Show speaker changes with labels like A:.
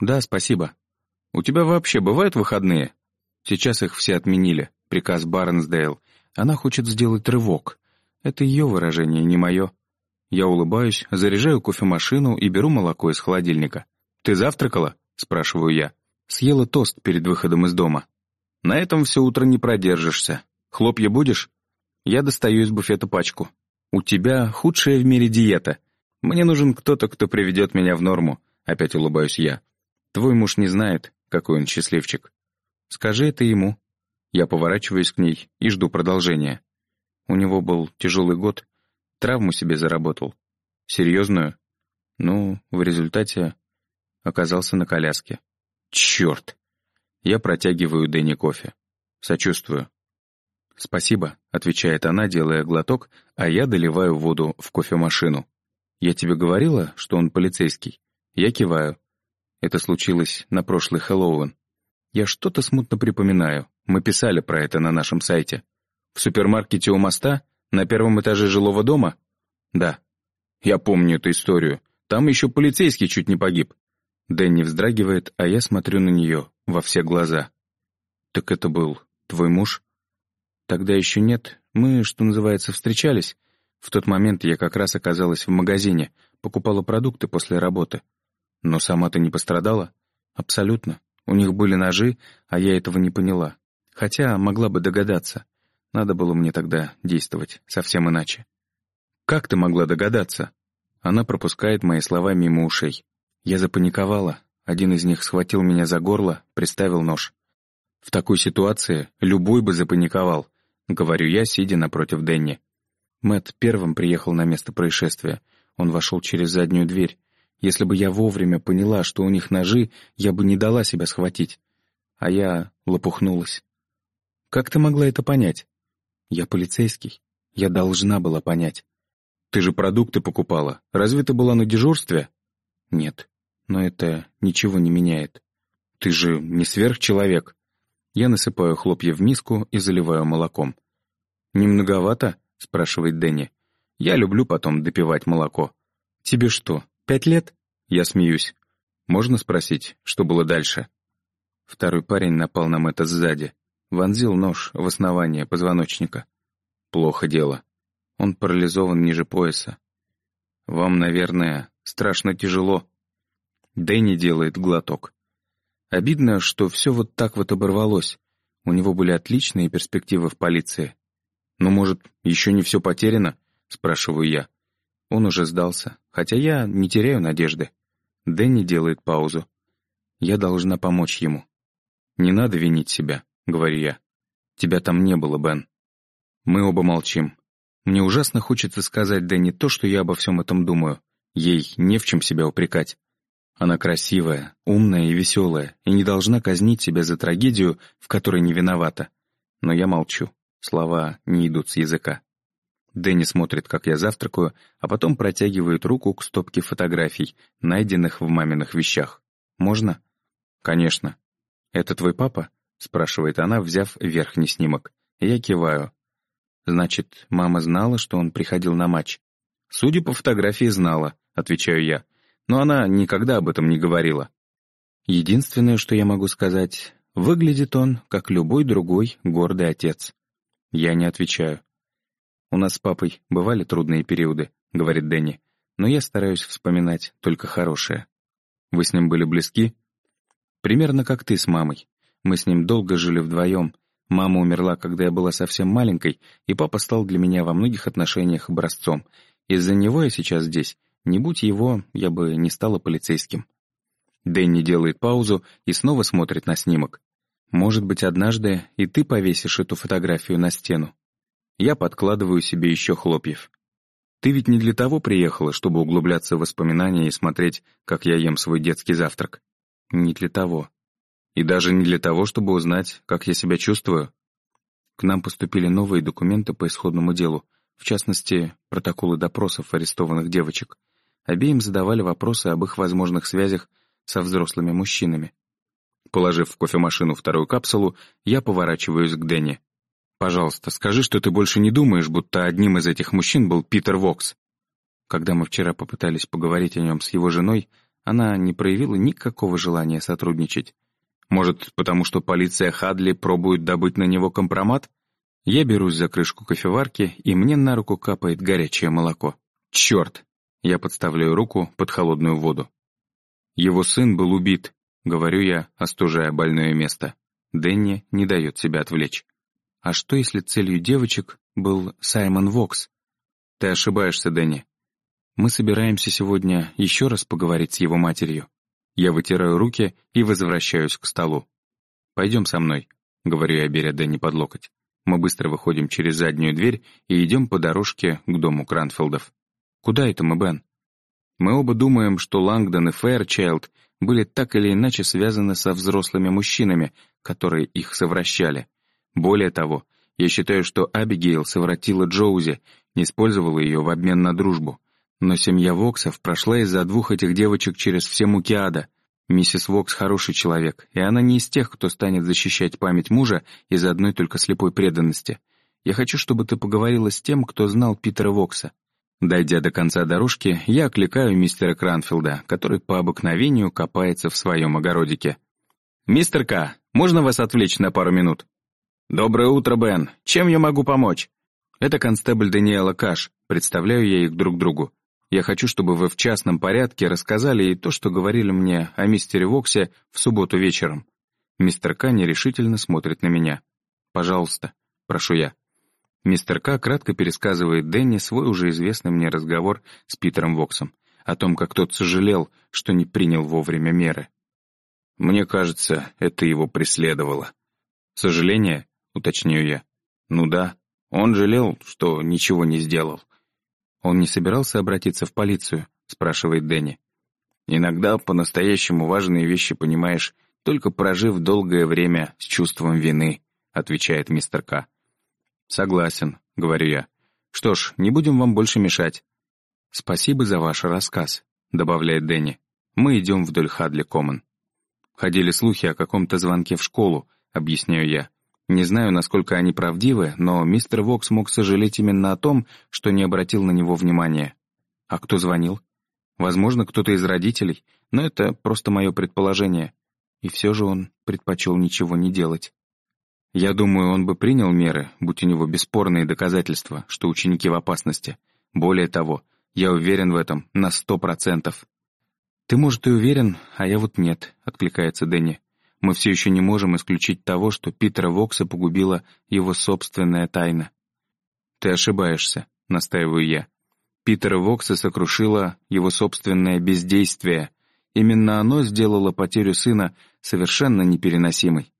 A: «Да, спасибо. У тебя вообще бывают выходные?» Сейчас их все отменили. Приказ Барнсдейл. Она хочет сделать рывок. Это ее выражение, не мое. Я улыбаюсь, заряжаю кофемашину и беру молоко из холодильника. «Ты завтракала?» — спрашиваю я. Съела тост перед выходом из дома. На этом все утро не продержишься. Хлопья будешь? Я достаю из буфета пачку. У тебя худшая в мире диета. Мне нужен кто-то, кто приведет меня в норму. Опять улыбаюсь я. Твой муж не знает, какой он счастливчик. Скажи это ему. Я поворачиваюсь к ней и жду продолжения. У него был тяжелый год. Травму себе заработал. Серьезную? Ну, в результате оказался на коляске. Черт! Я протягиваю Дэнни кофе. Сочувствую. «Спасибо», — отвечает она, делая глоток, а я доливаю воду в кофемашину. «Я тебе говорила, что он полицейский?» Я киваю. Это случилось на прошлый Хэллоуин. Я что-то смутно припоминаю. Мы писали про это на нашем сайте. В супермаркете у моста? На первом этаже жилого дома? Да. Я помню эту историю. Там еще полицейский чуть не погиб. Дэнни вздрагивает, а я смотрю на нее во все глаза. «Так это был твой муж?» «Тогда еще нет. Мы, что называется, встречались. В тот момент я как раз оказалась в магазине, покупала продукты после работы. Но сама ты не пострадала? Абсолютно. У них были ножи, а я этого не поняла. Хотя могла бы догадаться. Надо было мне тогда действовать совсем иначе. Как ты могла догадаться? Она пропускает мои слова мимо ушей. Я запаниковала. Один из них схватил меня за горло, приставил нож. В такой ситуации любой бы запаниковал, говорю я, сидя напротив Дэнни. Мэт первым приехал на место происшествия. Он вошел через заднюю дверь. Если бы я вовремя поняла, что у них ножи, я бы не дала себя схватить. А я лопухнулась. Как ты могла это понять? Я полицейский. Я должна была понять. Ты же продукты покупала. Разве ты была на дежурстве? Нет но это ничего не меняет. Ты же не сверхчеловек. Я насыпаю хлопья в миску и заливаю молоком. «Не многовато?» — спрашивает Дэнни. «Я люблю потом допивать молоко». «Тебе что, пять лет?» Я смеюсь. «Можно спросить, что было дальше?» Второй парень напал на Мэтта сзади. Вонзил нож в основание позвоночника. Плохо дело. Он парализован ниже пояса. «Вам, наверное, страшно тяжело», Дэнни делает глоток. Обидно, что все вот так вот оборвалось. У него были отличные перспективы в полиции. «Ну, может, еще не все потеряно?» — спрашиваю я. Он уже сдался, хотя я не теряю надежды. Дэнни делает паузу. Я должна помочь ему. «Не надо винить себя», — говорю я. «Тебя там не было, Бен». Мы оба молчим. Мне ужасно хочется сказать Дэнни то, что я обо всем этом думаю. Ей не в чем себя упрекать. Она красивая, умная и веселая, и не должна казнить себя за трагедию, в которой не виновата. Но я молчу. Слова не идут с языка. Дэнни смотрит, как я завтракаю, а потом протягивает руку к стопке фотографий, найденных в маминых вещах. «Можно?» «Конечно». «Это твой папа?» — спрашивает она, взяв верхний снимок. Я киваю. «Значит, мама знала, что он приходил на матч?» «Судя по фотографии, знала», — отвечаю я но она никогда об этом не говорила. Единственное, что я могу сказать, выглядит он, как любой другой гордый отец. Я не отвечаю. «У нас с папой бывали трудные периоды», — говорит Дэнни, «но я стараюсь вспоминать только хорошее. Вы с ним были близки?» «Примерно как ты с мамой. Мы с ним долго жили вдвоем. Мама умерла, когда я была совсем маленькой, и папа стал для меня во многих отношениях образцом. Из-за него я сейчас здесь, не будь его, я бы не стала полицейским. Дэнни делает паузу и снова смотрит на снимок. Может быть, однажды и ты повесишь эту фотографию на стену. Я подкладываю себе еще хлопьев. Ты ведь не для того приехала, чтобы углубляться в воспоминания и смотреть, как я ем свой детский завтрак. Не для того. И даже не для того, чтобы узнать, как я себя чувствую. К нам поступили новые документы по исходному делу, в частности, протоколы допросов арестованных девочек. Обеим задавали вопросы об их возможных связях со взрослыми мужчинами. Положив в кофемашину вторую капсулу, я поворачиваюсь к Дэнни. «Пожалуйста, скажи, что ты больше не думаешь, будто одним из этих мужчин был Питер Вокс». Когда мы вчера попытались поговорить о нем с его женой, она не проявила никакого желания сотрудничать. Может, потому что полиция Хадли пробует добыть на него компромат? Я берусь за крышку кофеварки, и мне на руку капает горячее молоко. Черт! Я подставляю руку под холодную воду. Его сын был убит, говорю я, остужая больное место. Дэнни не дает себя отвлечь. А что, если целью девочек был Саймон Вокс? Ты ошибаешься, Дэнни. Мы собираемся сегодня еще раз поговорить с его матерью. Я вытираю руки и возвращаюсь к столу. «Пойдем со мной», — говорю я, беря Дэнни под локоть. Мы быстро выходим через заднюю дверь и идем по дорожке к дому Кранфилдов. «Куда это мы, Бен?» Мы оба думаем, что Лангдон и Фэрчайлд были так или иначе связаны со взрослыми мужчинами, которые их совращали. Более того, я считаю, что Абигейл совратила Джоузи, не использовала ее в обмен на дружбу. Но семья Воксов прошла из-за двух этих девочек через все муки ада. Миссис Вокс хороший человек, и она не из тех, кто станет защищать память мужа из-за одной только слепой преданности. Я хочу, чтобы ты поговорила с тем, кто знал Питера Вокса. Дойдя до конца дорожки, я окликаю мистера Кранфилда, который по обыкновению копается в своем огородике. «Мистер К, можно вас отвлечь на пару минут?» «Доброе утро, Бен. Чем я могу помочь?» «Это констебль Даниэла Каш. Представляю я их друг другу. Я хочу, чтобы вы в частном порядке рассказали и то, что говорили мне о мистере Воксе в субботу вечером. Мистер К нерешительно смотрит на меня. «Пожалуйста», — прошу я. Мистер К кратко пересказывает Дэнни свой уже известный мне разговор с Питером Воксом о том, как тот сожалел, что не принял вовремя меры. «Мне кажется, это его преследовало». «Сожаление?» — уточню я. «Ну да, он жалел, что ничего не сделал. «Он не собирался обратиться в полицию?» — спрашивает Дэнни. «Иногда по-настоящему важные вещи понимаешь, только прожив долгое время с чувством вины», — отвечает мистер К. «Согласен», — говорю я. «Что ж, не будем вам больше мешать». «Спасибо за ваш рассказ», — добавляет Дэнни. «Мы идем вдоль Хадли Коммон». Ходили слухи о каком-то звонке в школу, объясняю я. Не знаю, насколько они правдивы, но мистер Вокс мог сожалеть именно о том, что не обратил на него внимания. А кто звонил? Возможно, кто-то из родителей, но это просто мое предположение. И все же он предпочел ничего не делать. Я думаю, он бы принял меры, будь у него бесспорные доказательства, что ученики в опасности. Более того, я уверен в этом на сто процентов. «Ты, может, и уверен, а я вот нет», — откликается Дэнни мы все еще не можем исключить того, что Питера Вокса погубила его собственная тайна. «Ты ошибаешься», — настаиваю я. Питера Вокса сокрушило его собственное бездействие. Именно оно сделало потерю сына совершенно непереносимой.